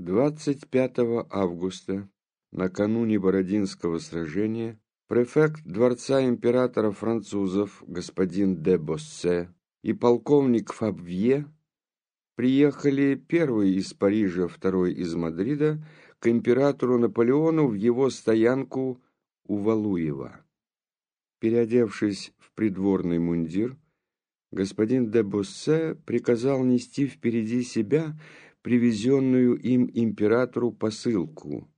25 августа, накануне Бородинского сражения, префект дворца императора французов господин де Боссе и полковник Фабвье приехали первый из Парижа, второй из Мадрида к императору Наполеону в его стоянку у Валуева. Переодевшись в придворный мундир, господин де Боссе приказал нести впереди себя привезенную им императору посылку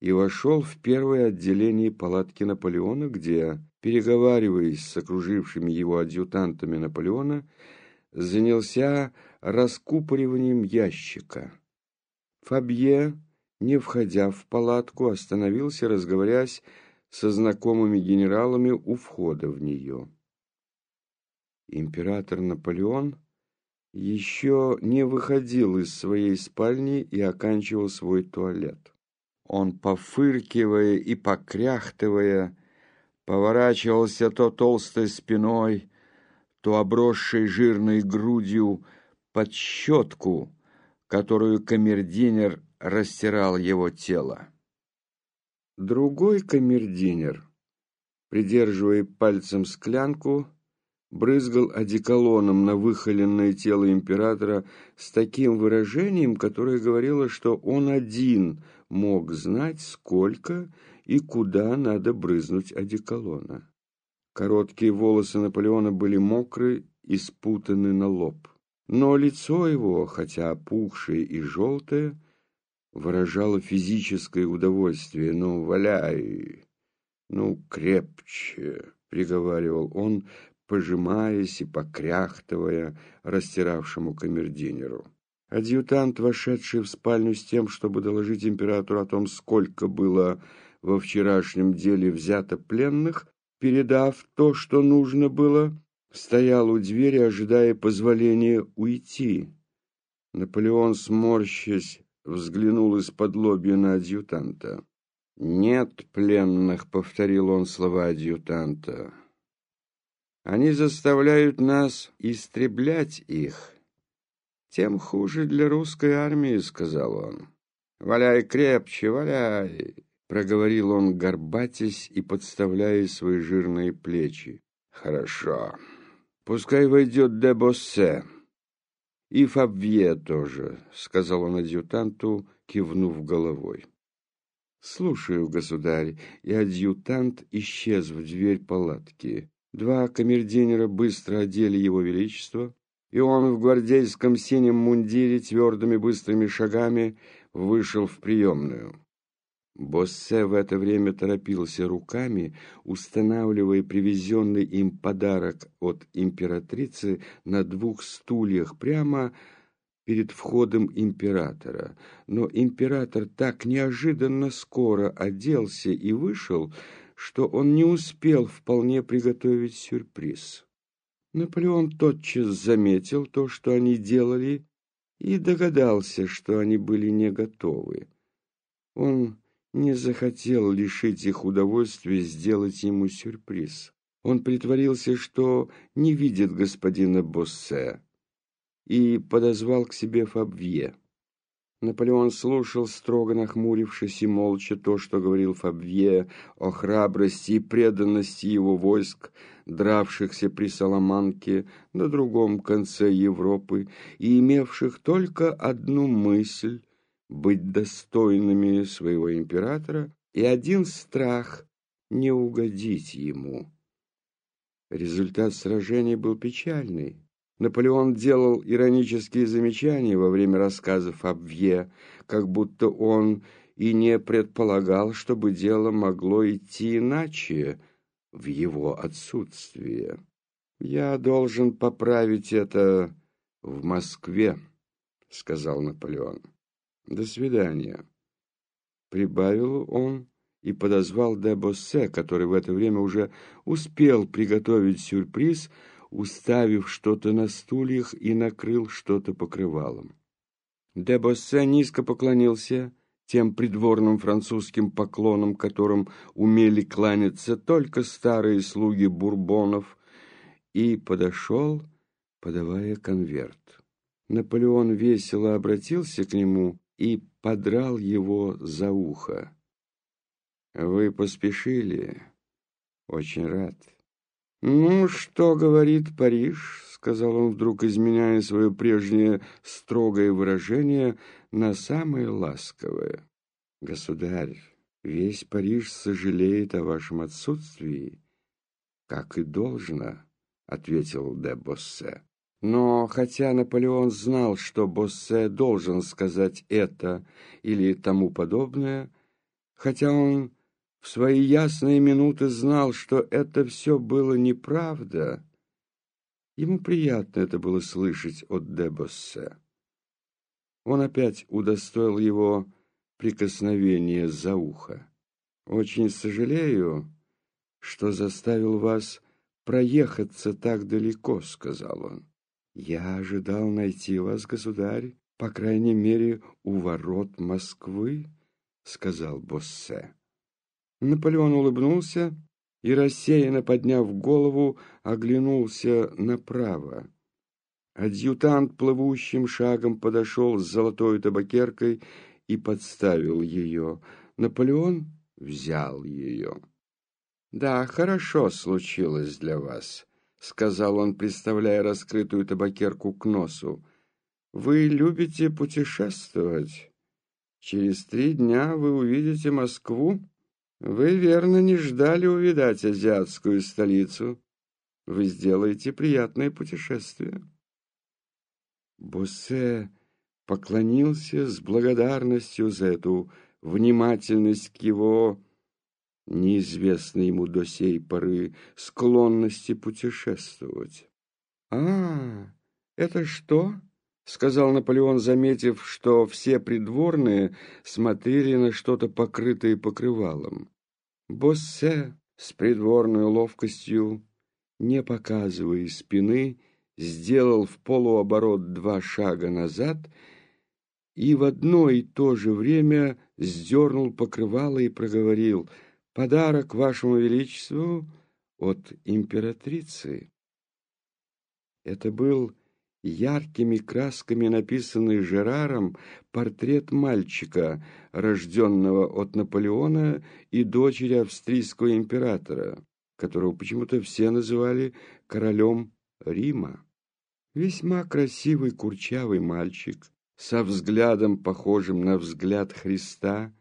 и вошел в первое отделение палатки Наполеона, где, переговариваясь с окружившими его адъютантами Наполеона, занялся раскупориванием ящика. Фабье, не входя в палатку, остановился, разговорясь со знакомыми генералами у входа в нее. Император Наполеон еще не выходил из своей спальни и оканчивал свой туалет. Он, пофыркивая и покряхтывая, поворачивался то толстой спиной, то обросшей жирной грудью под щетку, которую камердинер растирал его тело. Другой камердинер, придерживая пальцем склянку, брызгал одеколоном на выхоленное тело императора с таким выражением, которое говорило, что он один мог знать, сколько и куда надо брызнуть одеколона. Короткие волосы Наполеона были мокры и спутаны на лоб. Но лицо его, хотя опухшее и желтое, выражало физическое удовольствие. «Ну, валяй! Ну, крепче!» — приговаривал он, пожимаясь и покряхтывая растиравшему камердинеру. Адъютант, вошедший в спальню с тем, чтобы доложить императору о том, сколько было во вчерашнем деле взято пленных, передав то, что нужно было, стоял у двери, ожидая позволения уйти. Наполеон, сморщась, взглянул из-под лобья на адъютанта. «Нет пленных», — повторил он слова адъютанта. Они заставляют нас истреблять их. Тем хуже для русской армии, сказал он. Валяй крепче, валяй, проговорил он, горбатясь и подставляя свои жирные плечи. Хорошо. Пускай войдет де Боссе. И Фабье тоже, сказал он адъютанту, кивнув головой. «Слушаю, государь», и адъютант исчез в дверь палатки. Два камердинера быстро одели его величество, и он в гвардейском синем мундире твердыми быстрыми шагами вышел в приемную. Боссе в это время торопился руками, устанавливая привезенный им подарок от императрицы на двух стульях прямо перед входом императора. Но император так неожиданно скоро оделся и вышел, что он не успел вполне приготовить сюрприз. Наполеон тотчас заметил то, что они делали, и догадался, что они были не готовы. Он не захотел лишить их удовольствия сделать ему сюрприз. Он притворился, что не видит господина Боссе, и подозвал к себе Фабвье. Наполеон слушал, строго нахмурившись и молча, то, что говорил Фабье о храбрости и преданности его войск, дравшихся при Соломанке на другом конце Европы и имевших только одну мысль — быть достойными своего императора и один страх — не угодить ему. Результат сражения был печальный. Наполеон делал иронические замечания во время рассказов об Вье, как будто он и не предполагал, чтобы дело могло идти иначе в его отсутствие. «Я должен поправить это в Москве», — сказал Наполеон. «До свидания», — прибавил он и подозвал де Боссе, который в это время уже успел приготовить сюрприз — уставив что-то на стульях и накрыл что-то покрывалом. Дебоссе низко поклонился тем придворным французским поклонам, которым умели кланяться только старые слуги бурбонов, и подошел, подавая конверт. Наполеон весело обратился к нему и подрал его за ухо. «Вы поспешили? Очень рад». «Ну, что говорит Париж?» — сказал он вдруг, изменяя свое прежнее строгое выражение на самое ласковое. «Государь, весь Париж сожалеет о вашем отсутствии, как и должно», — ответил де Боссе. Но хотя Наполеон знал, что Боссе должен сказать это или тому подобное, хотя он в свои ясные минуты знал, что это все было неправда, ему приятно это было слышать от де Боссе. Он опять удостоил его прикосновения за ухо. «Очень сожалею, что заставил вас проехаться так далеко», — сказал он. «Я ожидал найти вас, государь, по крайней мере, у ворот Москвы», — сказал Боссе. Наполеон улыбнулся и, рассеянно подняв голову, оглянулся направо. Адъютант плывущим шагом подошел с золотой табакеркой и подставил ее. Наполеон взял ее. «Да, хорошо случилось для вас», сказал он, приставляя раскрытую табакерку к носу. Вы любите путешествовать. Через три дня вы увидите Москву. Вы, верно, не ждали увидать азиатскую столицу. Вы сделаете приятное путешествие. Боссе поклонился с благодарностью за эту внимательность к его неизвестной ему до сей поры склонности путешествовать. «А, это что?» — сказал Наполеон, заметив, что все придворные смотрели на что-то покрытое покрывалом. Боссе с придворной ловкостью, не показывая спины, сделал в полуоборот два шага назад и в одно и то же время сдернул покрывало и проговорил — Подарок вашему величеству от императрицы. Это был яркими красками написанный Жераром портрет мальчика, рожденного от Наполеона и дочери австрийского императора, которого почему-то все называли королем Рима. Весьма красивый курчавый мальчик, со взглядом, похожим на взгляд Христа,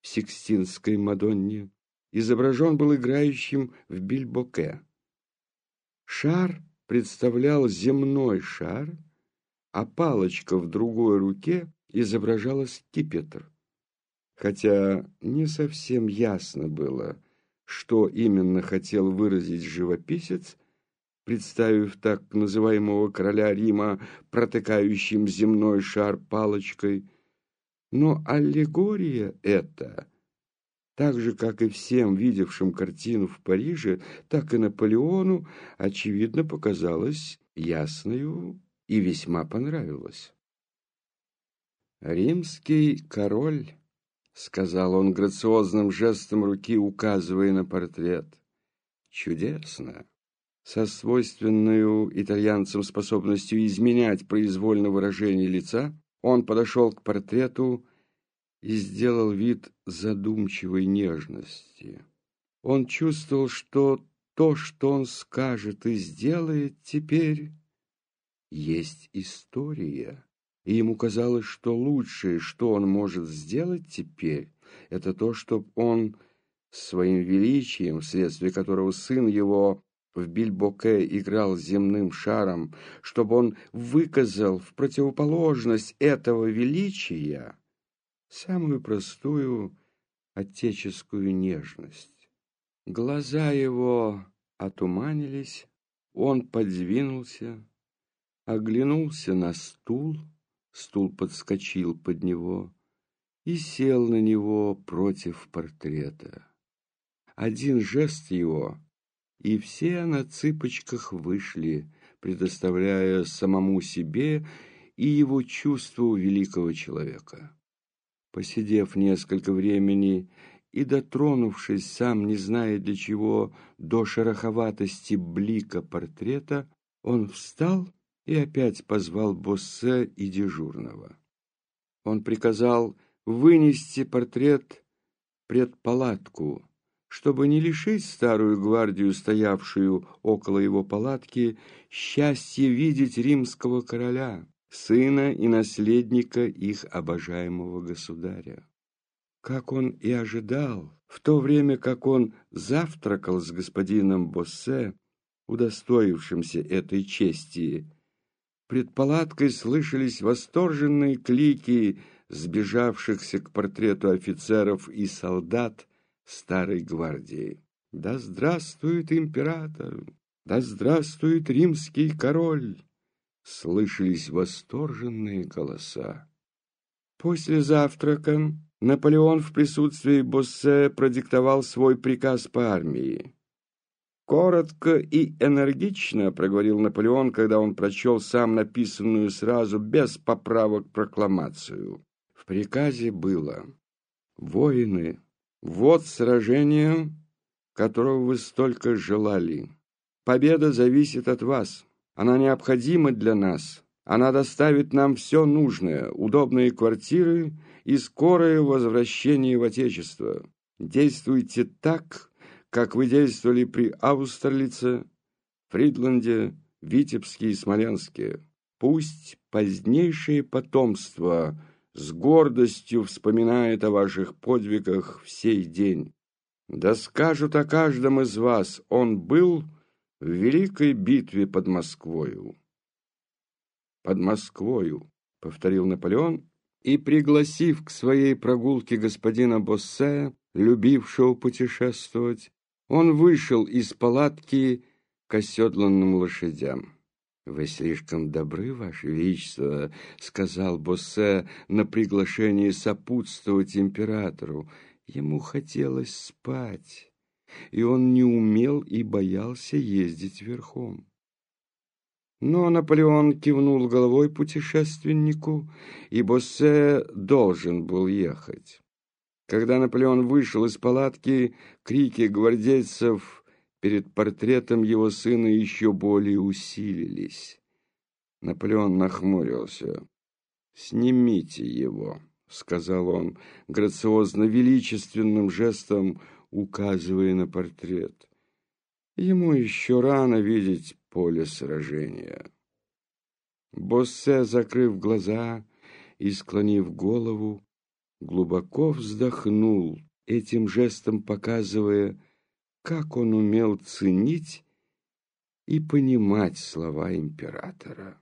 в Сикстинской Мадонне, изображен был играющим в бильбоке. Шар представлял земной шар, а палочка в другой руке изображала скипетр. Хотя не совсем ясно было, что именно хотел выразить живописец, представив так называемого короля Рима, протыкающим земной шар палочкой – но аллегория эта, так же, как и всем видевшим картину в Париже, так и Наполеону, очевидно, показалась ясною и весьма понравилась. «Римский король», — сказал он грациозным жестом руки, указывая на портрет, — «чудесно» со свойственной итальянцам способностью изменять произвольно выражение лица, он подошел к портрету и сделал вид задумчивой нежности. Он чувствовал, что то, что он скажет и сделает теперь, есть история. И ему казалось, что лучшее, что он может сделать теперь, это то, чтобы он своим величием, вследствие которого сын его в Бильбоке играл земным шаром, чтобы он выказал в противоположность этого величия самую простую отеческую нежность. Глаза его отуманились, он подвинулся, оглянулся на стул, стул подскочил под него и сел на него против портрета. Один жест его — и все на цыпочках вышли, предоставляя самому себе и его чувству великого человека. Посидев несколько времени и дотронувшись, сам не зная для чего, до шероховатости блика портрета, он встал и опять позвал Боссе и дежурного. Он приказал вынести портрет пред палатку, чтобы не лишить старую гвардию, стоявшую около его палатки, счастья видеть римского короля, сына и наследника их обожаемого государя. Как он и ожидал, в то время как он завтракал с господином Боссе, удостоившимся этой чести, пред палаткой слышались восторженные клики сбежавшихся к портрету офицеров и солдат старой гвардии. «Да здравствует император! Да здравствует римский король!» Слышались восторженные голоса. После завтрака Наполеон в присутствии Боссе продиктовал свой приказ по армии. Коротко и энергично проговорил Наполеон, когда он прочел сам написанную сразу без поправок прокламацию. В приказе было «Воины, вот сражение, которого вы столько желали. Победа зависит от вас. Она необходима для нас. Она доставит нам все нужное, удобные квартиры и скорое возвращение в Отечество. Действуйте так, как вы действовали при Аустерлице, Фридланде, Витебске и Смоленске. Пусть позднейшее потомство с гордостью вспоминает о ваших подвигах в сей день. Да скажут о каждом из вас, он был в великой битве под Москвою. Под Москвою, повторил Наполеон, и, пригласив к своей прогулке господина Боссе, любившего путешествовать, он вышел из палатки к оседланным лошадям. «Вы слишком добры, Ваше Величество», — сказал Боссе на приглашение сопутствовать императору. Ему хотелось спать, и он не умел и боялся ездить верхом. Но Наполеон кивнул головой путешественнику, и Боссе должен был ехать. Когда Наполеон вышел из палатки, крики гвардейцев перед портретом его сына еще более усилились. Наполеон нахмурился. «Снимите его», — сказал он, грациозно-величественным жестом указывая на портрет. Ему еще рано видеть поле сражения. Боссе, закрыв глаза и склонив голову, глубоко вздохнул, этим жестом показывая, как он умел ценить и понимать слова императора.